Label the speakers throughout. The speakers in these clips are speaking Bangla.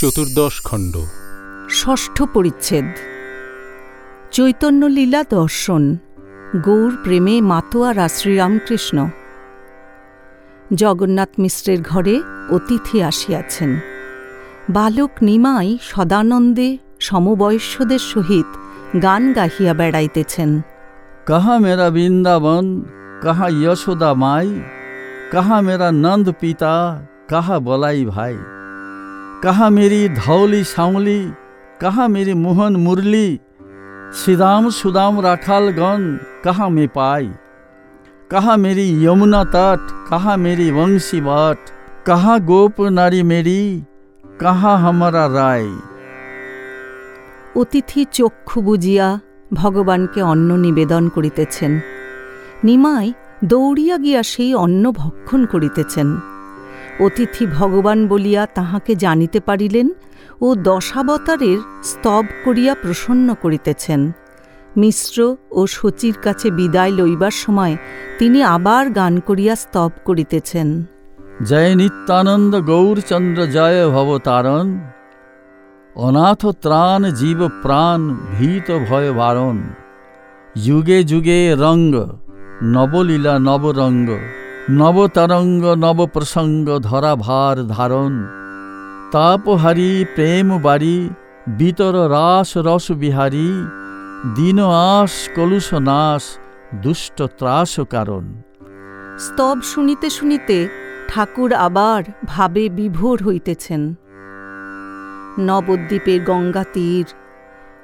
Speaker 1: চতুর্দশ খণ্ড।
Speaker 2: ষষ্ঠ পরিচ্ছেদ। চৈতন্যলীলা দর্শন। গৌর প্রেমে মাতোয়ারা শ্রীরামকৃষ্ণ। জগন্নাথ মিশ্রের ঘরে অতিথি আসিয়াছেন। বালক নিমাই সদানন্দে সমবয়স্যদের সহিত গান গাহিয়া বেড়াইতেছেন।
Speaker 3: কাহা মেরা বৃন্দাবন কাহা ইয়শোদা মাই কাহা মেরা নন্দ পিতা কাহা বলাই ভাই। कहाँ मेरी धौली सांवली कहाँ मेरी मोहन मुरली श्रीराम सुदाम राखालगण कहाँ में पाई कहाँ मेरी यमुना तट कहाँ मेरी वंशी बट कहाँ गोप नारी मेरी कहाँ हमारा राय
Speaker 2: অতিথি চক্ষু বুজিয়া ভগবানকে অন্ন নিবেদন করিতেছেন নিমাই দৌড়িয়া গিয়া সেই অন্ন ভক্ষণ করিতেছেন অতিথি ভগবান বলিয়া তাহাকে জানিতে পারিলেন ও দশাবতারের স্তব করিয়া প্রসন্ন করিতেছেন। মিশ্র ও শচীর কাছে বিদায় লইবার সময় তিনি আবার গান করিয়া স্তব করিতেছেন।
Speaker 3: জয় নিত্যানন্দ গৌরচন্দ্র, জয় ভবতারণ। অনাথ ত্রাণ জীব প্রাণ, ভীত ভয় বারণ। যুগে যুগে রঙ্গ, নবলীলা নবরঙ্গ। নবতরঙ্গ নবপ্রসঙ্গ ধরা ভার ধারণ। তাপহারি প্রেম বাড়ি বিতর রাস রস বিহারী, দিন আস কলুষ নাশ, দুষ্ট ত্রাস কারণ।
Speaker 2: স্তব শুনিতে শুনিতে ঠাকুর আবার ভাবে বিভোর হইতেছেন। নবদ্বীপের গঙ্গা তীর,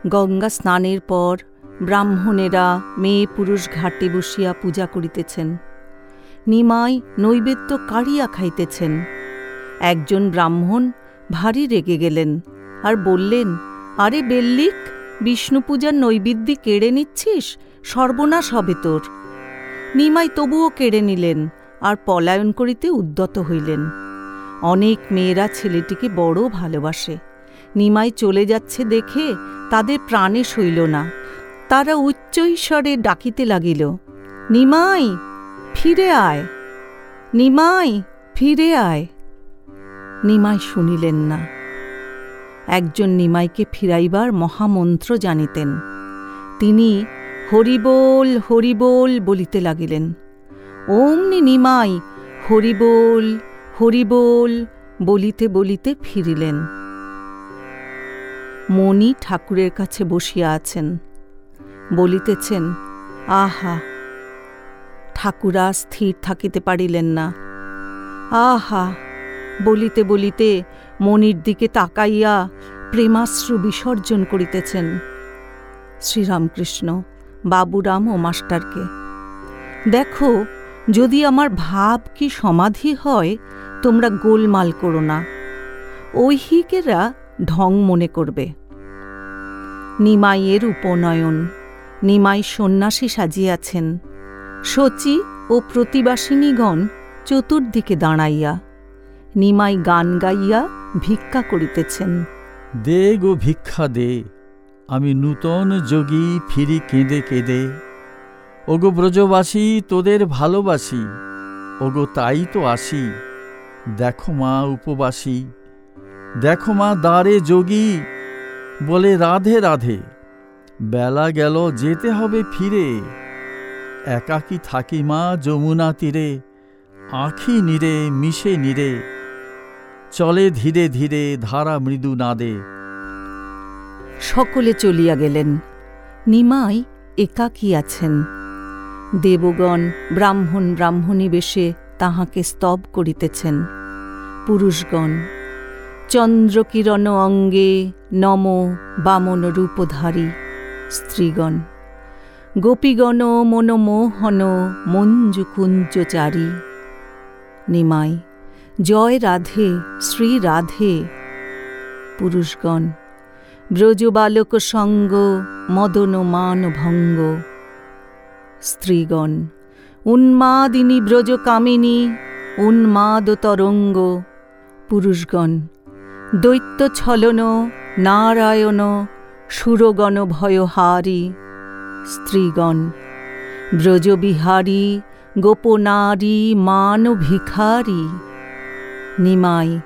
Speaker 2: গঙ্গা স্নানের পর ব্রাহ্মণেরা মেয়ে পুরুষ ঘাটে বসিয়া পূজা করিতেছেন। নিমাই নৈবেদ্য কাড়িয়া খাইতেছেন। একজন ব্রাহ্মণ ভারী রেগে গেলেন আর বললেন, আরে বেল্লিক বিষ্ণু পূজার নৈবেদ্যি কেড়ে নিচ্ছিস? সর্বনাশ হবে তোর। নিমাই তবুও কেড়ে নিলেন আর পলায়ন করিতে উদ্যত হইলেন। অনেক মেয়েরা ছেলেটিকে বড় ভালোবাসে। নিমাই চলে যাচ্ছে দেখে তাদের প্রাণে সইল না। তারা উচ্চৈস্বরে ডাকিতে লাগিল, নিমাই ফিরে আয়। নিমাই, ফিরে আয়। নিমাই শুনিলেন না। একজন নিমাইকে ফিরাইবার মহামন্ত্র জানিতেন। তিনি হরিবোল হরিবোল বলিতে লাগিলেন, অমনি নিমাই হরিবোল হরিবোল বলিতে বলিতে ফিরিলেন। মণি ঠাকুরের কাছে বসিয়া আছেন, বলিতেছেন, আহা ঠাকুরা স্থির থাকিতে পারিলেন না। আহা, বলিতে বলিতে মনির দিকে তাকাইয়া প্রেমাশ্রু বিসর্জন করিতেছেন। শ্রীরামকৃষ্ণ, বাবুরাম ও মাস্টারকে, দেখো, যদি আমার ভাব কি সমাধি হয়, তোমরা গোলমাল করো না। ঐহিকেরা ঢং মনে করবে। নিমাইয়ের উপনয়ন, নিমাই সন্ন্যাসী সাজিয়াছেন। শচী ও প্রতিবাসিনীগণ চতুর্দিকে দাঁড়াইয়া নিমাই গান গাইয়া ভিক্ষা করিতেছেন।
Speaker 3: দে গো ভিক্ষা দে, আমি নূতন যোগী ফিরি কেঁদে কেঁদে। ওগো ব্রজবাসী, তোদের ভালোবাসি, ওগো তাই তো আসি। দেখো মা উপবাসী, দেখো মা দ্বারে যোগী, বলে রাধে রাধে, বেলা গেল, যেতে হবে ফিরে। একাকী থাকি মা যমুনা তীরে, আঁখি নিরে মিশে নিরে চলে ধীরে ধীরে ধারা মৃদু নাদে।
Speaker 2: সকলে চলিয়া গেলেন। নিমাই একাকী আছেন। দেবগণ ব্রাহ্মণ ব্রাহ্মণী বেশে তাহাকে স্তব করিতেছেন। পুরুষগণ, চন্দ্রকিরণ অঙ্গে নম বামন রূপধারী স্ত্রীগণ। গোপীগণ মনমোহন মঞ্জু কুঞ্জচারী নিমাই, জয় রাধে, শ্রী রাধে। পুরুষগণ, ব্রজবালক সঙ্গ, মদন মান ভঙ্গ স্ত্রীগণ, উন্মাদিনী ব্রজকামিনী, উন্মাদ তরঙ্গ। পুরুষগণ, দৈত্য ছলন, নারায়ণ, সুরগণ ভয়হারী। স্ত্রীগণ, ব্রজবিহারী, গোপনারী মান ভিখারী নিমাই,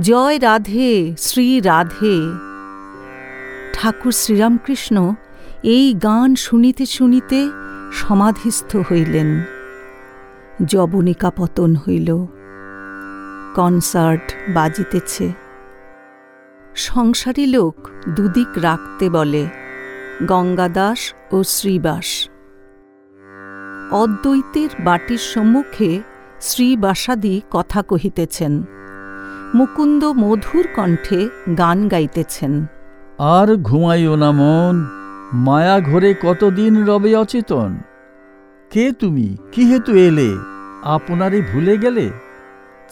Speaker 2: জয় রাধে, শ্রী রাধে। ঠাকুর শ্রীরামকৃষ্ণ এই গান শুনিতে শুনিতে সমাধিস্থ হইলেন। জবনিকা পতন হইল। কনসার্ট বাজিতেছে। সংসারী লোক দুদিক রাখতে বলে গঙ্গাদাস ও শ্রীবাস। অদ্বৈতের বাটির সম্মুখে শ্রীবাসাদি কথা কহিতেছেন, মুকুন্দ মধুর কণ্ঠে গান গাইতেছেন।
Speaker 3: আর ঘুমাইও না মন, মায়া ঘরে কতদিন রবে অচেতন? কে তুমি? কি হেতু এলে? আপনারে ভুলে গেলে?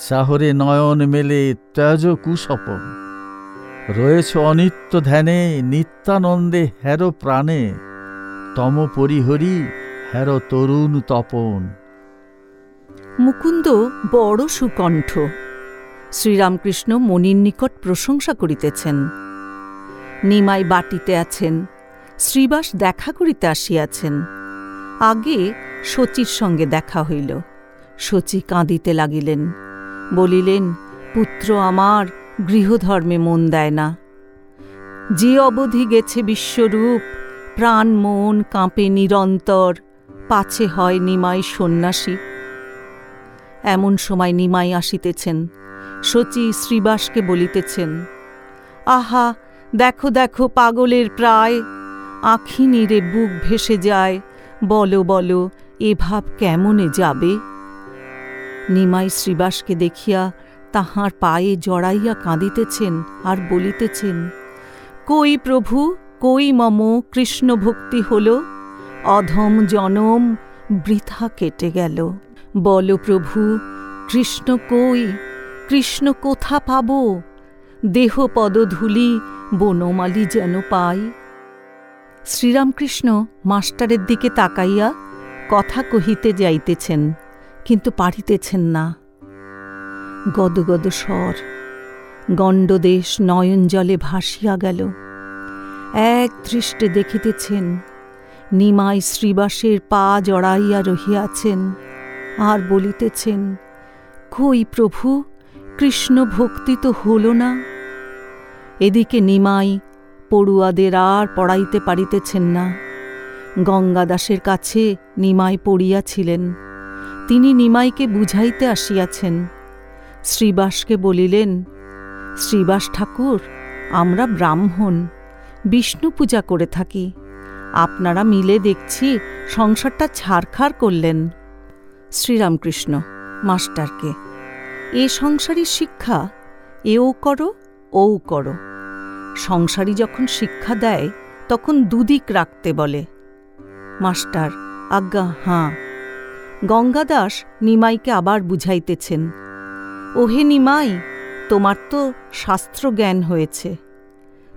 Speaker 3: চাহরে নয়ন মেলে ত্যাজ কুসপন। রয়েছ অনিত্য ধ্যানে, নিত্যানন্দে হের প্রাণে। তম পরিহরি হের তরুণ তপন।
Speaker 2: মুকুন্দ বড় সুকণ্ঠ। শ্রীরামকৃষ্ণ মনির নিকট প্রশংসা করিতেছেন। নিমাই বাটিতে আছেন, শ্রীবাস দেখা করিতে আসিয়াছেন। আগে শচীর সঙ্গে দেখা হইল। শচী কাঁদিতে লাগিলেন, বলিলেন, পুত্র আমার গৃহধর্মে মন দেয় না। যে অবধি গেছে বিশ্বরূপ, প্রাণ মন কাঁপে নিরন্তর, পাছে হয় নিমাই সন্ন্যাসী। এমন সময় নিমাই আসিতেছেন, শচী শ্রীবাসকে বলিতেছেন, আহা, দেখো দেখো পাগলের প্রায় আখি নিরে বুক ভেসে যায়, বলো বলো এ ভাব কেমনে যাবে? নিমাই শ্রীবাসকে দেখিয়া তাহার পায়ে জড়াইয়া কাঁদিতেছেন আর বলিতেছেন, কই প্রভু, কই মম, কৃষ্ণ ভক্তি হল? অধম জনম বৃথা কেটে গেল। বল প্রভু, কৃষ্ণ কই? কৃষ্ণ কোথা পাব? দেহ পদধূলি বনমালি যেন পাই? শ্রীরামকৃষ্ণ মাস্টারের দিকে তাকাইয়া কথা কহিতে যাইতেছেন, কিন্তু পারিতেছেন না। গদগদ স্বর। গণ্ডদেশ নয়ন জলে ভাসিয়া গেল। এক দৃষ্টে দেখিতেছেন, নিমাই শ্রীবাসের পা জড়াইয়া রহিয়াছেন। আর বলিতেছেন, কই প্রভু, কৃষ্ণ ভক্তি তো হল না? এদিকে নিমাই পড়ুয়াদের আর পড়াইতে পারিতেছেন না। গঙ্গাদাসের কাছে নিমাই পড়িয়াছিলেন। তিনি নিমাইকে বুঝাইতে আসিয়াছেন শ্রীবাসকে বলিলেন, শ্রীবাস ঠাকুর, আমরা ব্রাহ্মণ, বিষ্ণু পূজা করে থাকি। আপনারা মিলে দেখছি সংসারটা ছাড়খাড় করলেন। শ্রীরামকৃষ্ণ, মাস্টারকে, এ সংসারী শিক্ষা, এও করো ও করো। সংসারী যখন শিক্ষা দেয়, তখন দুদিক রাখতে বলে। মাস্টার, আজ্ঞা, হাঁ। গঙ্গাদাস নিমাইকে আবার বুঝাইতেছেন ওহে নিমাই, তোমার তো শাস্ত্র জ্ঞান হয়েছে।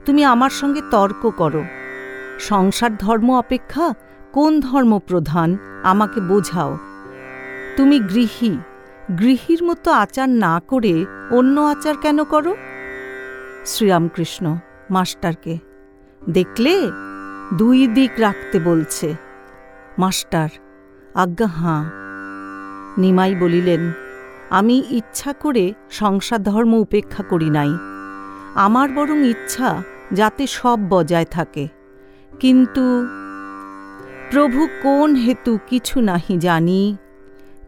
Speaker 2: তুমি আমার সঙ্গে তর্ক করো। সংসার ধর্ম অপেক্ষা কোন ধর্ম প্রধান আমাকে বোঝাও। তুমি গৃহী, গৃহীর মতো আচার না করে অন্য আচার কেন করো? শ্রীরামকৃষ্ণ মাস্টারকে, দেখলে? দুই দিক রাখতে বলছে। মাস্টার, আজ্ঞা হাঁ। নিমাই বলিলেন আমি ইচ্ছা করে সংসার ধর্ম উপেক্ষা করি নাই। আমার বরং ইচ্ছা যাতে সব বজায় থাকে। কিন্তু প্রভু কোন হেতু কিছু নাহি জানি।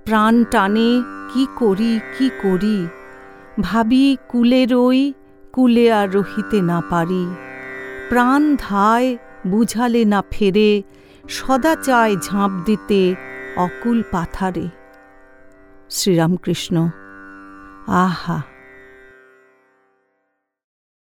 Speaker 2: প্রাণ টানে কি করি কি করি। ভাবি কুলে রই, কুলে আর রহিতে না পারি। প্রাণ ধায়, বুঝালে না ফেরে, সদা চায় ঝাঁপ দিতে অকুল পাথারে। শ্রীরামকৃষ্ণ। আহা!